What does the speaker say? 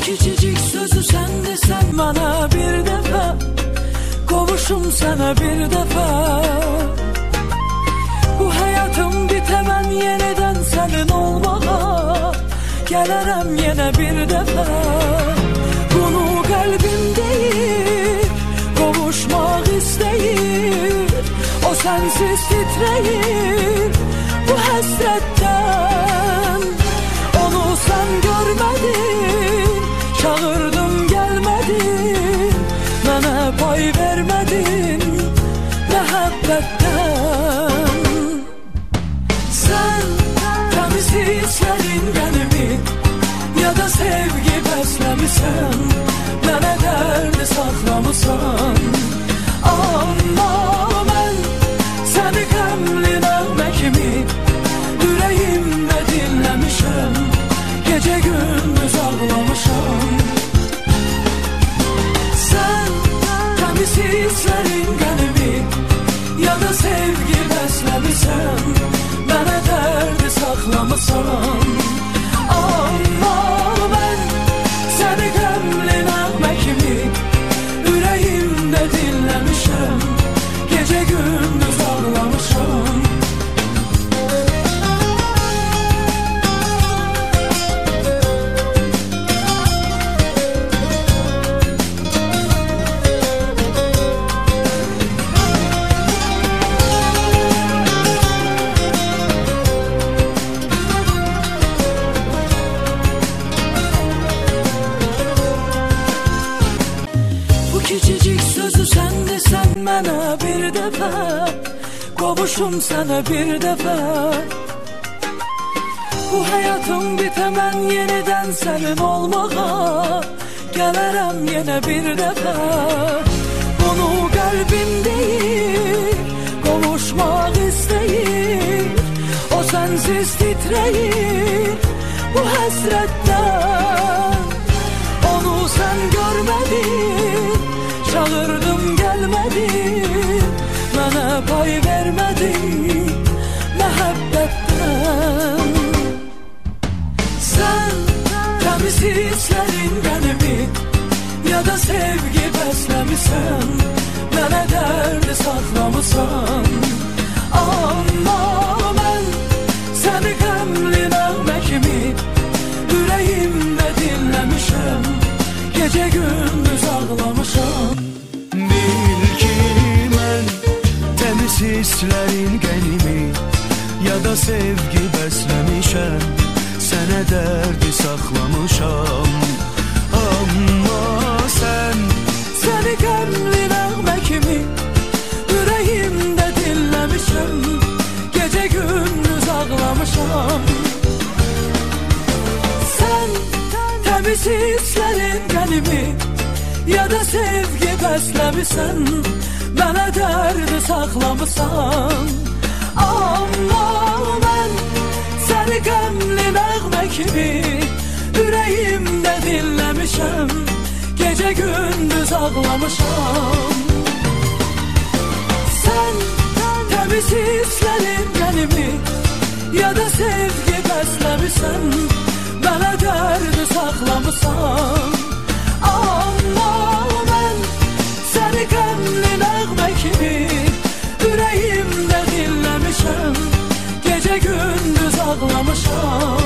küçücük sözü sen desen bana bir defa. Kovuşum sana bir defa. Bu hayatım bitemen yeniden senin olmağa Gelirim yine bir defa. Bunu kalbim değil Kovuşmak isteyir O sensiz titreyir Bu hasretten Mehabbetten Sen temiz hislerin benimi Ya da sevgi beslemişsen dərdi saxlamısan bana bir defa Kovuşum sana bir defa. Bu hayatım bitemen yeniden senin olmağa Gelirim yine bir defa. Bunu kalbim değil Kovuşmak isteyir O sensiz titreyir Bu hasretten onu sen görmedin Çağırdım gelmedin Bana pay vermedin Mehabbetten. Sen temiz hislerin benimi Ya da sevgi beslemişsen Bana derdi saklamışsan. Ama ben seni qəmli nəğmə kimi Ürəyimdə dinləmişəm Gecə gündüz qənimi Ya da sevgi bəsləmişəm Sənə dərdi saxlamışam Amma sən Səni qəmli nəğmə kimi Ürəyimdə dinləmişəm Gecə gündüz ağlamışam. Sən təmiz hisslərin qəlimi Ya da sevgi bəsləmisən Mənə dərdi saxlamısan Amma mən səni qəmli nəğmə kimi Ürəyimdə dinləmişəm Gecə gündüz ağlamışam Sen temiz hislerin benimi Ya da sevgi beslemişsen Ürəyimdə